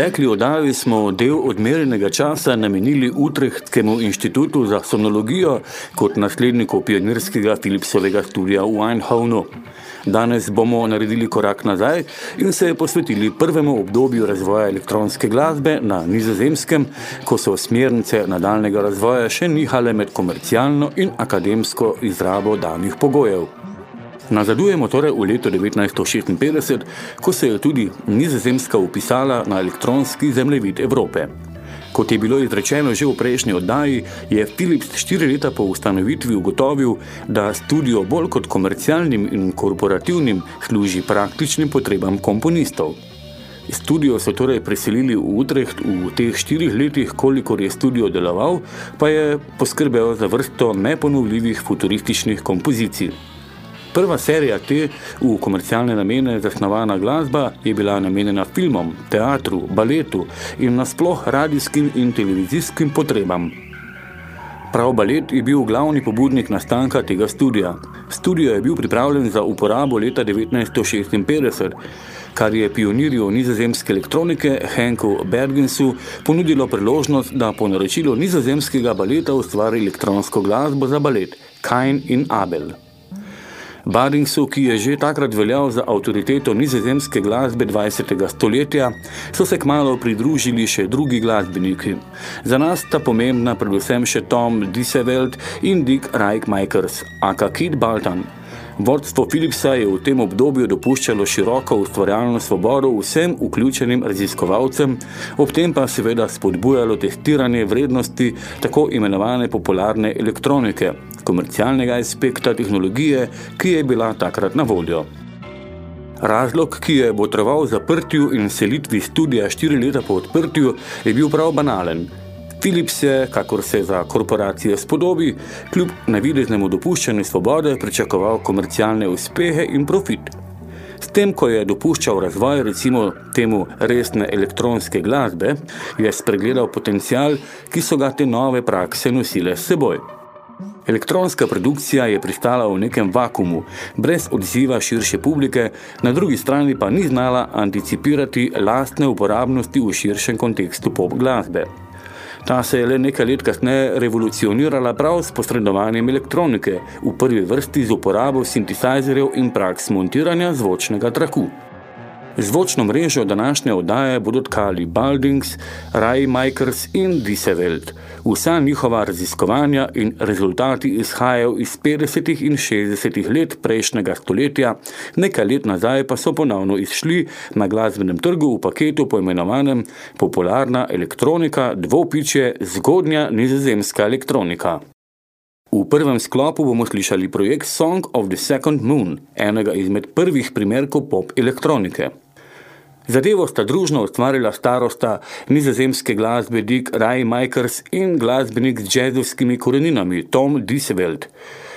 Pretekli oddavi smo del odmerjenega časa namenili Utrechtskemu inštitutu za sonologijo kot nasledniku pionirskega Philipsovega studija v Eindhovenu. Danes bomo naredili korak nazaj in se posvetili prvemu obdobju razvoja elektronske glasbe na nizozemskem, ko so smernice nadaljnega razvoja še nihale med komercialno in akademsko izrabo danih pogojev. Nazadujemo torej v leto 1956, ko se je tudi nizozemska upisala na elektronski zemljevid Evrope. Kot je bilo izrečeno že v prejšnji oddaji, je Philips štiri leta po ustanovitvi ugotovil, da studio bolj kot komercialnim in korporativnim služi praktičnim potrebam komponistov. Studio so torej preselili v Utrecht v teh štirih letih, kolikor je studio deloval, pa je poskrbel za vrsto neponovljivih futurističnih kompozicij. Prva serija te v komercialne namene zasnovana glasba je bila namenjena filmom, teatru, baletu in nasploh radijskim in televizijskim potrebam. Prav balet je bil glavni pobudnik nastanka tega studija. Studio je bil pripravljen za uporabo leta 1956, kar je pionirju nizozemske elektronike Henku Bergensu ponudilo priložnost, da po naročilu nizozemskega baleta ustvari elektronsko glasbo za balet Kain in Abel. Badingsu, ki je že takrat veljal za avtoriteto nizozemske glasbe 20. stoletja, so se kmalo pridružili še drugi glasbeniki. Za nas sta pomembna predvsem še Tom Dieseveld in Dick Reichmakers, aka Kid Baltan, Vodstvo Philipsa je v tem obdobju dopuščalo široko ustvarjalno svobodo vsem vključenim raziskovalcem, ob tem pa seveda spodbujalo testiranje vrednosti tako imenovane popularne elektronike, komercialnega aspekta tehnologije, ki je bila takrat na voljo. Razlog, ki je botroval zaprtju in selitvi studija štiri leta po odprtju, je bil prav banalen – Philips je, kakor se za korporacije spodobi, kljub navideznemu dopuščanju svobode pričakoval komercialne uspehe in profit. S tem, ko je dopuščal razvoj recimo temu resne elektronske glasbe, je spregledal potencial, ki so ga te nove prakse nosile s seboj. Elektronska produkcija je pristala v nekem vakumu, brez odziva širše publike, na drugi strani pa ni znala anticipirati lastne uporabnosti v širšem kontekstu pop glasbe. Ta se je le nekaj let kasneje revolucionirala prav s posredovanjem elektronike, v prvi vrsti z uporabo sintesajzerjev in praks montiranja zvočnega traku. Zvočno mrežo današnje oddaje bodo tkali Baldings, Raymakers in Dieseveld. Vsa njihova raziskovanja in rezultati izhajajo iz 50. in 60. let prejšnjega stoletja, nekaj let nazaj pa so ponovno izšli na glasbenem trgu v paketu poimenovanem Popularna elektronika, dvopiče, zgodnja nizozemska elektronika. V prvem sklopu bomo slišali projekt Song of the Second Moon, enega izmed prvih primerkov pop elektronike. Zadevo sta družno ustvarila starosta nizozemske glasbe Dick Reimakers in glasbenik z jazzovskimi koreninami Tom Dieseveld.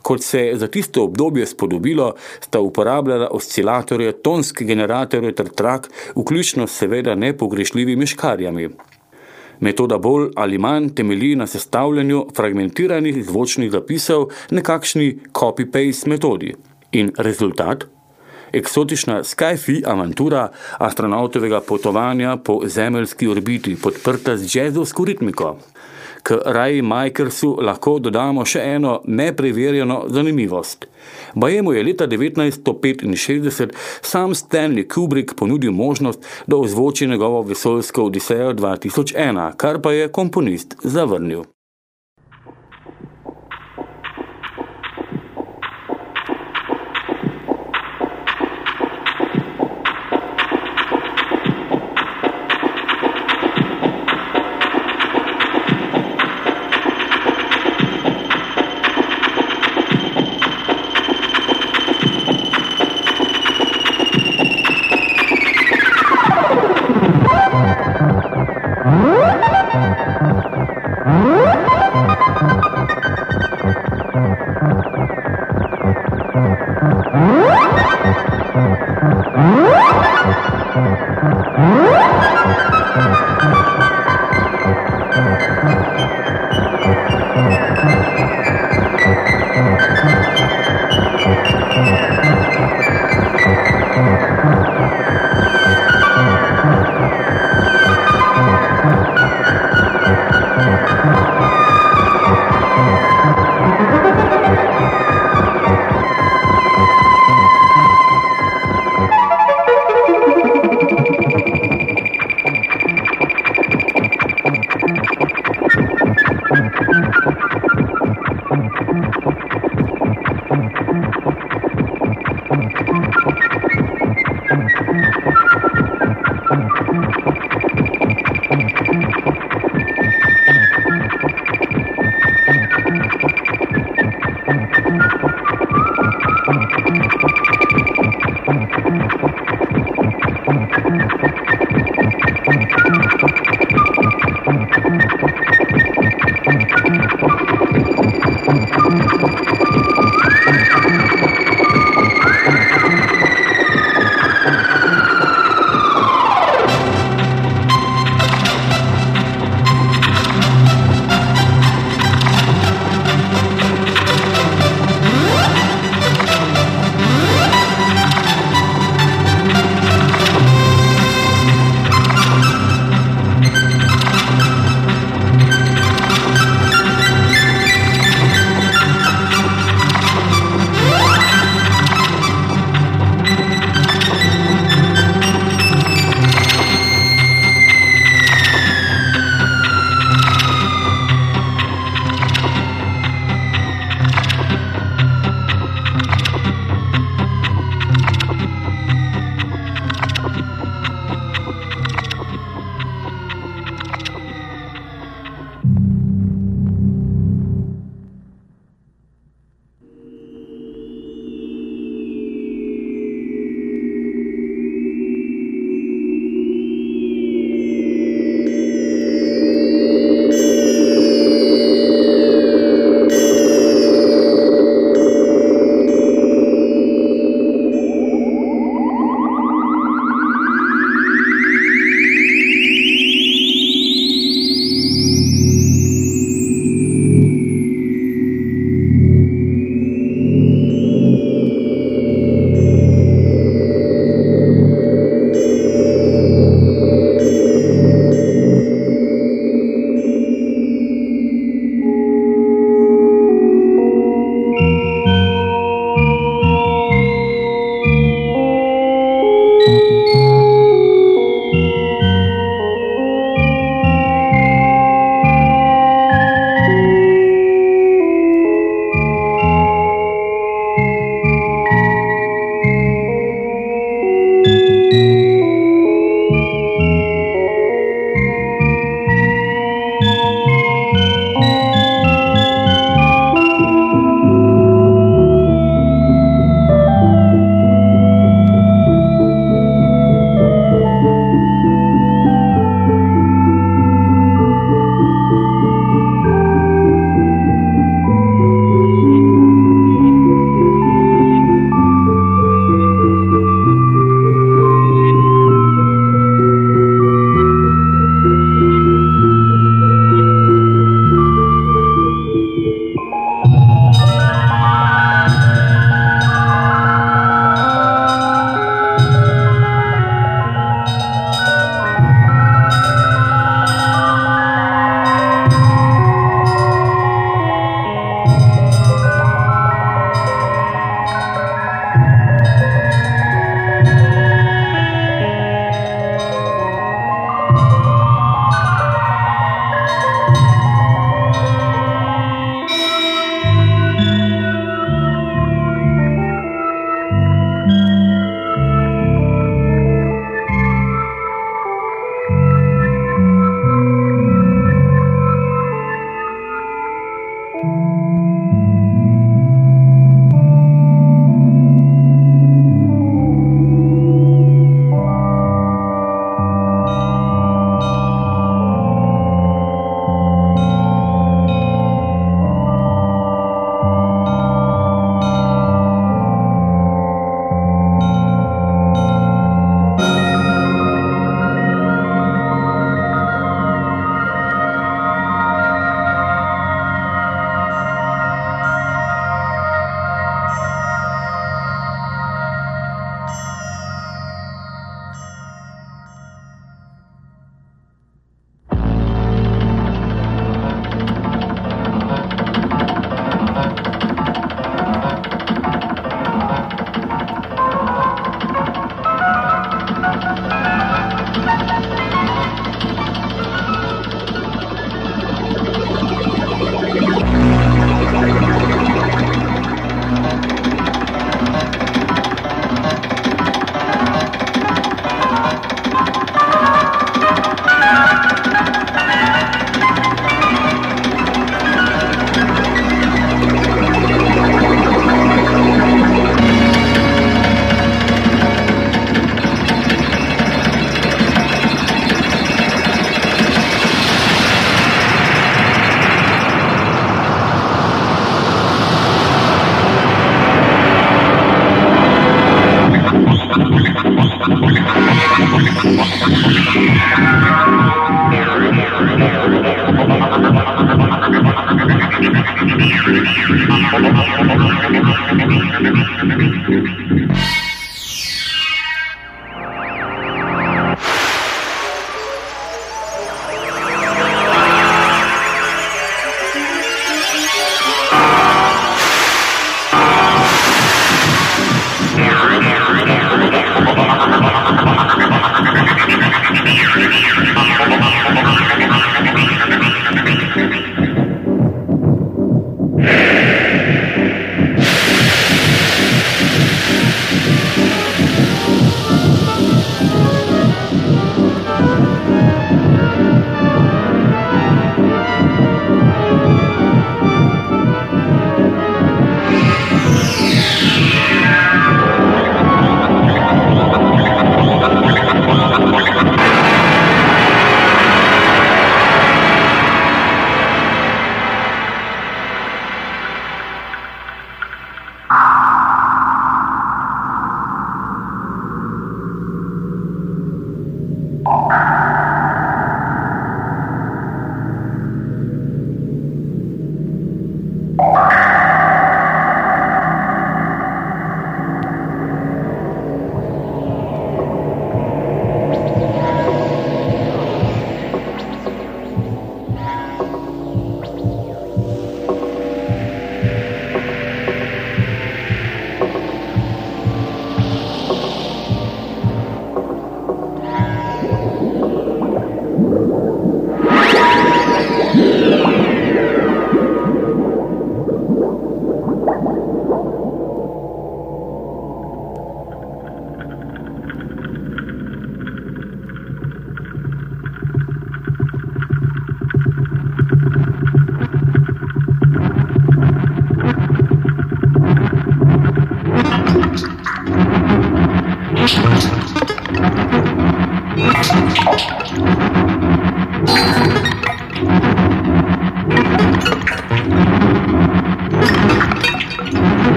Kot se je za tisto obdobje spodobilo, sta uporabljala oscilatorje, tonske generatorje ter trak, vključno seveda nepogrešljivimi škarjami. Metoda bolj ali manj temelji na sestavljanju fragmentiranih zvočnih zapisov nekakšni copy-paste metodi. In rezultat? eksotična sci-fi avantura astronautovega potovanja po zemeljski orbiti, podprta z jazzovsko ritmiko. K Ray Mikersu lahko dodamo še eno nepreverjeno zanimivost. Bajemu je leta 1965 sam Stanley Kubrick ponudil možnost, da ozvoči njegovo vesoljsko Odisejo 2001, kar pa je komponist zavrnil.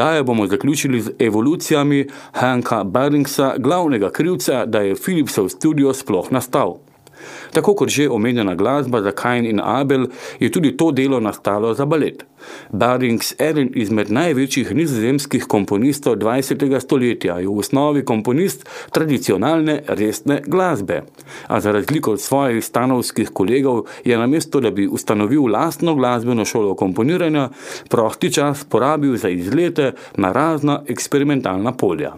Oddajo bomo zaključili z evolucijami Hanka Baringsa, glavnega krivca, da je Philipsov studio sploh nastal. Tako kot že omenjena glasba za Kain in Abel, je tudi to delo nastalo za balet. Barings, eden izmed največjih nizozemskih komponistov 20. stoletja, je v osnovi komponist tradicionalne resne glasbe. A za razliko od svojih stanovskih kolegov je namesto, da bi ustanovil lastno glasbeno šolo komponiranja, prosti čas porabil za izlete na razna eksperimentalna polja.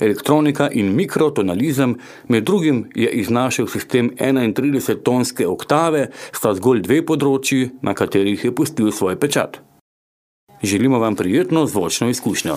Elektronika in mikrotonalizem, med drugim je iznašel sistem 31-tonske oktave, sta zgolj dve področji, na katerih je pustil svoj pečat. Želimo vam prijetno zvočno izkušnjo.